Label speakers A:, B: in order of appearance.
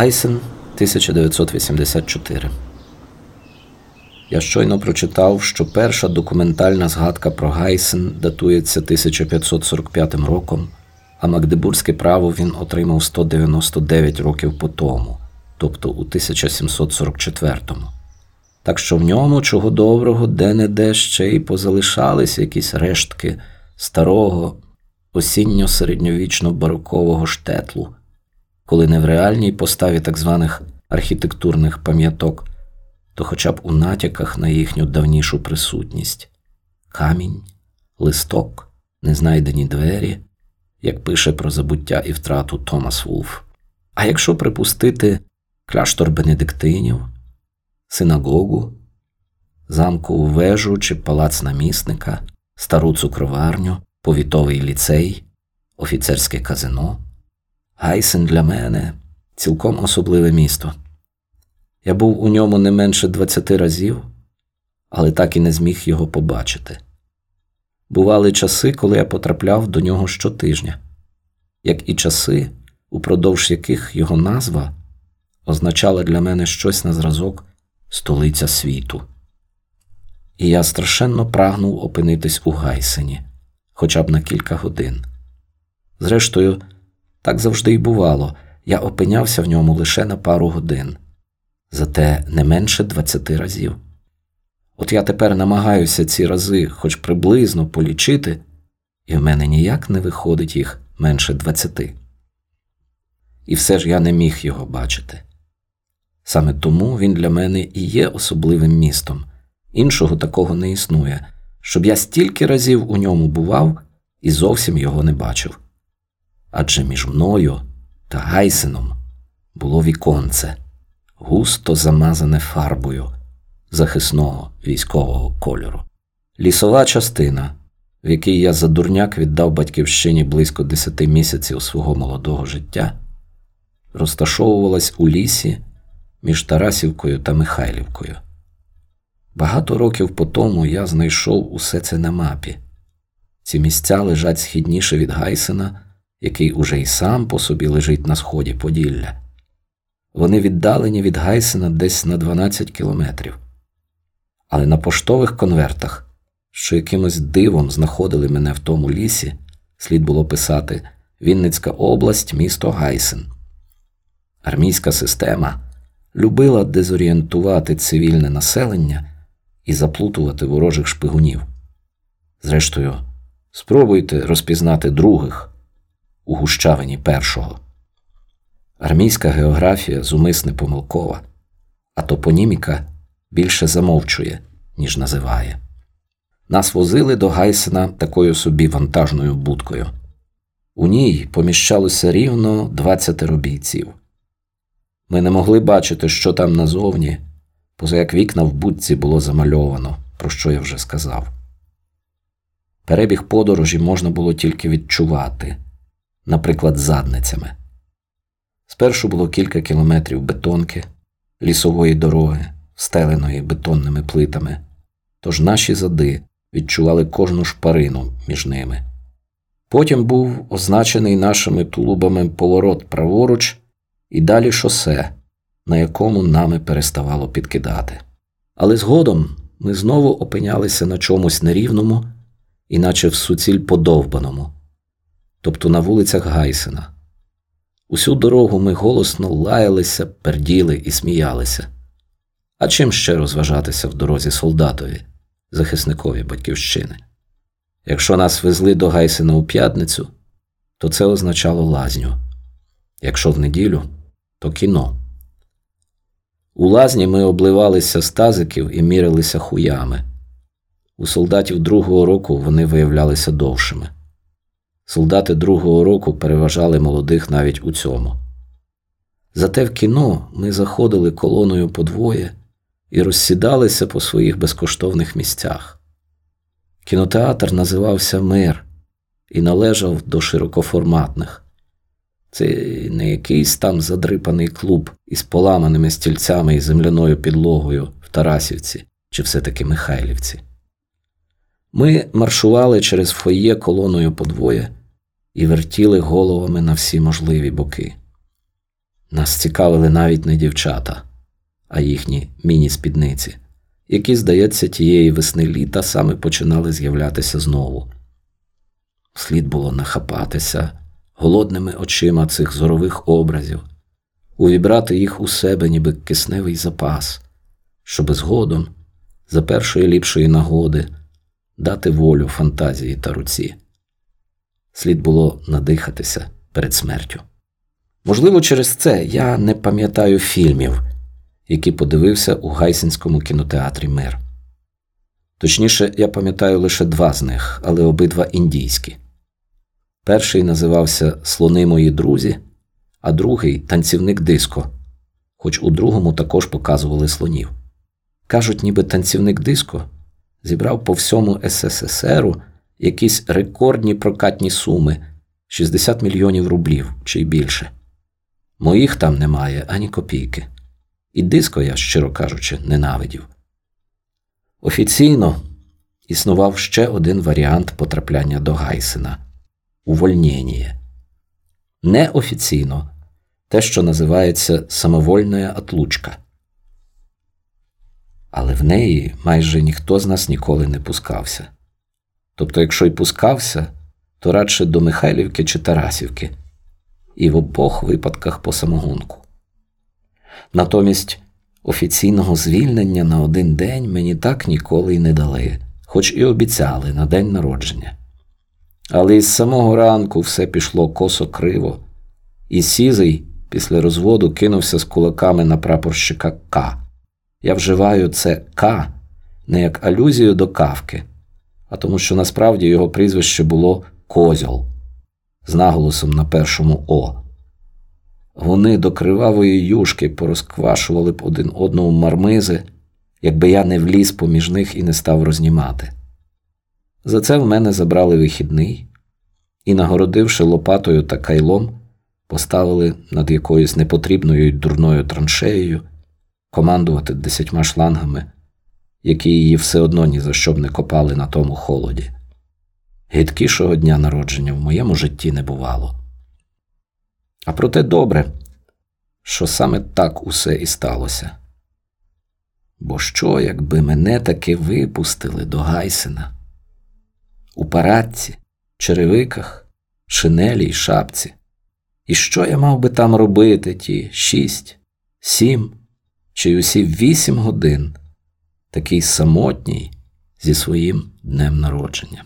A: Гайсен 1984. Я щойно прочитав, що перша документальна згадка про Гайсен датується 1545 роком, а Магдебурзьке право він отримав 199 років по тому, тобто у 1744. Так що в ньому, чого доброго, де-не-де ще й позалишались якісь рештки старого осінньо-середньовічно-барокового штетлу, коли не в реальній поставі так званих архітектурних пам'яток, то хоча б у натяках на їхню давнішу присутність камінь, листок, незнайдені двері, як пише про забуття і втрату Томас Вулф. А якщо припустити кляштор бенедиктинів, синагогу, замкову вежу чи палац намісника, стару цукроварню, повітовий ліцей, офіцерське казино, Гайсен для мене цілком особливе місто. Я був у ньому не менше 20 разів, але так і не зміг його побачити. Бували часи, коли я потрапляв до нього щотижня, як і часи, упродовж яких його назва означала для мене щось на зразок столиця світу. І я страшенно прагнув опинитись у Гайсені хоча б на кілька годин. Зрештою, так завжди й бувало, я опинявся в ньому лише на пару годин, зате не менше 20 разів. От я тепер намагаюся ці рази хоч приблизно полічити, і в мене ніяк не виходить їх менше 20. І все ж я не міг його бачити. Саме тому він для мене і є особливим містом, іншого такого не існує, щоб я стільки разів у ньому бував і зовсім його не бачив. Адже між мною та Гайсеном було віконце, густо замазане фарбою захисного військового кольору. Лісова частина, в якій я за дурняк віддав батьківщині близько десяти місяців свого молодого життя, розташовувалась у лісі між Тарасівкою та Михайлівкою. Багато років по тому я знайшов усе це на мапі. Ці місця лежать східніше від Гайсена, який уже й сам по собі лежить на сході Поділля. Вони віддалені від Гайсена десь на 12 кілометрів. Але на поштових конвертах, що якимось дивом знаходили мене в тому лісі, слід було писати Вінницька область, місто Гайсен. Армійська система любила дезорієнтувати цивільне населення і заплутувати ворожих шпигунів. Зрештою, спробуйте розпізнати других у гущавині першого. Армійська географія зумисне помилкова, а топоніміка більше замовчує, ніж називає. Нас возили до Гайсена такою собі вантажною будкою. У ній поміщалося рівно 20 бійців. Ми не могли бачити, що там назовні, поза як вікна в будці було замальовано, про що я вже сказав. Перебіг подорожі можна було тільки відчувати, наприклад, задницями. Спершу було кілька кілометрів бетонки, лісової дороги, стеленої бетонними плитами, тож наші зади відчували кожну шпарину між ними. Потім був означений нашими тулубами поворот праворуч і далі шосе, на якому нами переставало підкидати. Але згодом ми знову опинялися на чомусь нерівному, іначе в суціль подовбаному, тобто на вулицях Гайсена. Усю дорогу ми голосно лаялися, перділи і сміялися. А чим ще розважатися в дорозі солдатові, захисникові батьківщини? Якщо нас везли до Гайсена у п'ятницю, то це означало лазню, якщо в неділю, то кіно. У лазні ми обливалися з тазиків і мірилися хуями. У солдатів другого року вони виявлялися довшими. Солдати другого року переважали молодих навіть у цьому. Зате в кіно ми заходили колоною по двоє і розсідалися по своїх безкоштовних місцях. Кінотеатр називався Мир і належав до широкоформатних. Це не якийсь там задрипаний клуб із поламаними стільцями і земляною підлогою в Тарасівці чи все-таки Михайлівці. Ми маршували через фоє колоною подвоє і вертіли головами на всі можливі боки. Нас цікавили навіть не дівчата, а їхні міні-спідниці, які, здається, тієї весни літа саме починали з'являтися знову. Слід було нахапатися голодними очима цих зорових образів, увібрати їх у себе, ніби кисневий запас, щоби згодом, за першої ліпшої нагоди, дати волю фантазії та руці. Слід було надихатися перед смертю. Можливо, через це я не пам'ятаю фільмів, які подивився у Гайсинському кінотеатрі Мир. Точніше, я пам'ятаю лише два з них, але обидва індійські. Перший називався Слони мої друзі, а другий танцівник диско, хоч у другому також показували слонів. Кажуть, ніби танцівник диско зібрав по всьому СССРу якісь рекордні прокатні суми 60 мільйонів рублів чи більше. Моїх там немає ані копійки. І диско я, щиро кажучи, ненавидів. Офіційно існував ще один варіант потрапляння до Гайсена увольнення. Неофіційно те, що називається самовольна отлучка. Але в неї майже ніхто з нас ніколи не пускався. Тобто, якщо й пускався, то радше до Михайлівки чи Тарасівки, і в обох випадках по самогонку. Натомість офіційного звільнення на один день мені так ніколи й не дали, хоч і обіцяли на день народження. Але із самого ранку все пішло косо криво, і сізий після розводу кинувся з кулаками на прапорщика К. Я вживаю це К не як алюзію до кавки, а тому, що насправді його прізвище було Козьол з наголосом на першому О. Вони до кривавої юшки порозквашували б один одному мармизи, якби я не вліз поміж них і не став рознімати. За це в мене забрали вихідний і, нагородивши лопатою та кайлом, поставили над якоюсь непотрібною й дурною траншеєю командувати десятьма шлангами, які її все одно ні за що б не копали на тому холоді. Гидкішого дня народження в моєму житті не бувало. А проте добре, що саме так усе і сталося. Бо що, якби мене таки випустили до Гайсена? У парадці, черевиках, шинелі й шапці. І що я мав би там робити ті шість, сім чи усі вісім годин, такий самотній зі своїм днем народження?